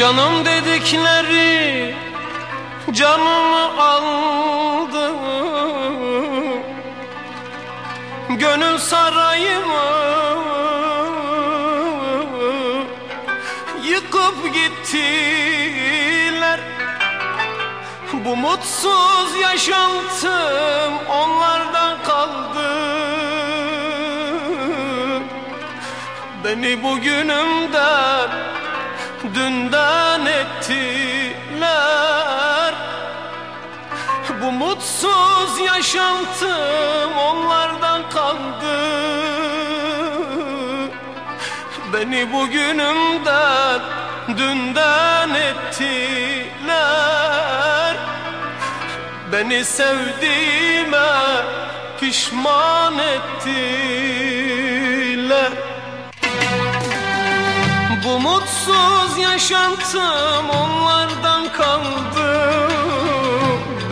Canım dedikleri canımı aldı. Gönül sarayımı yıkıp gittiler. Bu mutsuz yaşantım onlardan kaldı. Beni bugünümden dünden mutsuz yaşantım onlardan kaldı. Beni bugünümden dünden ettiler. Beni sevdiğime pişman ettiler. Bu mutsuz yaşantım onlardan kaldı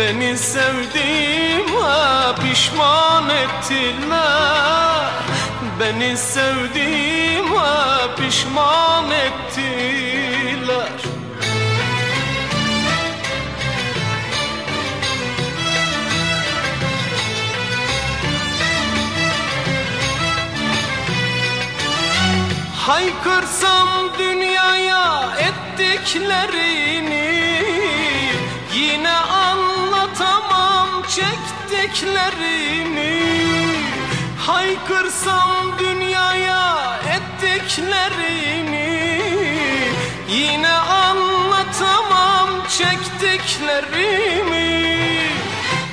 Beni sevdiğime pişman ettiler Beni sevdiğime pişman ettiler Haykırsam dünyaya ettiklerini Yine anlatamam çektiklerini Haykırsam dünyaya ettiklerini Yine anlatamam çektiklerimi.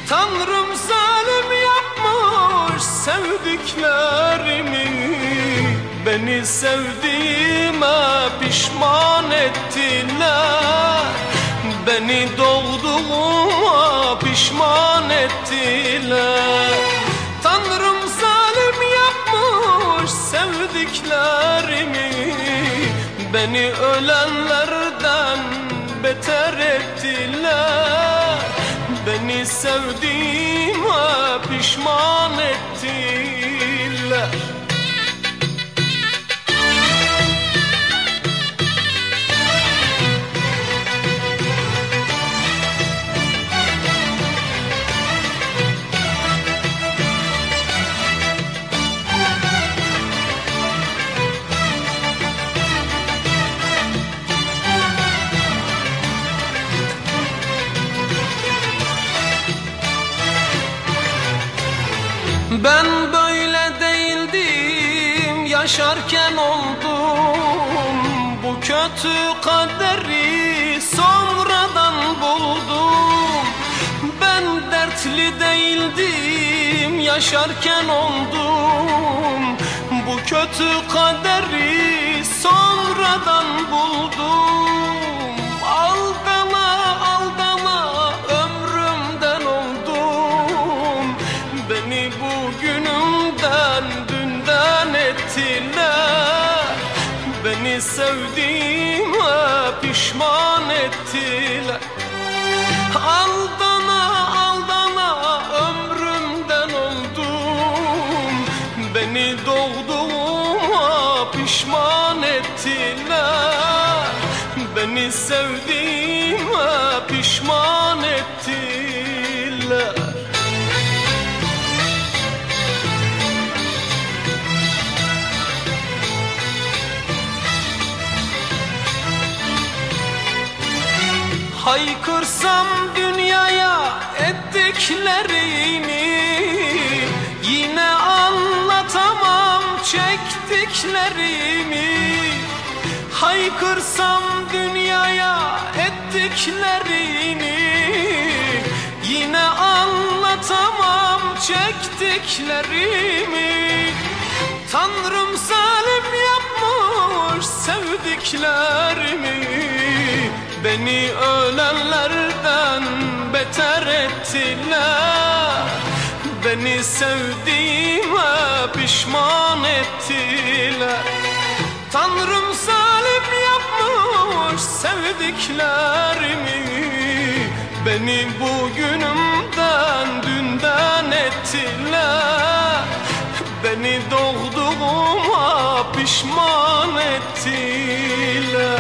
Tanrım zalim yapmış sevdiklerimi Beni sevdiğime pişman ettiler. Beni doğduğuma pişman ettiler Tanrım zalim yapmış sevdiklerimi. Beni ölenlerden beter ettiler. Beni sevdiğime pişman ettiler Ben böyle değildim yaşarken oldum. Bu kötü kaderi sonradan buldum. Ben dertli değildim yaşarken oldum. Bu kötü kaderi sonradan buldum sevdiğime pişman ettiler. Aldana aldana ömrümden oldum. Beni doğduğuma pişman ettiler. Beni sevdiğime pişman Haykırsam dünyaya ettiklerini Yine anlatamam çektiklerimi. Haykırsam dünyaya ettiklerini Yine anlatamam çektiklerimi. Tanrım zalim yapmış sevdiklerimi Beni ölenlerden beter ettiler. Beni sevdiğime pişman ettiler. Tanrım zalim yapmış sevdiklerimi. Beni bugünümden dünden ettiler. Beni doğduğuma pişman ettiler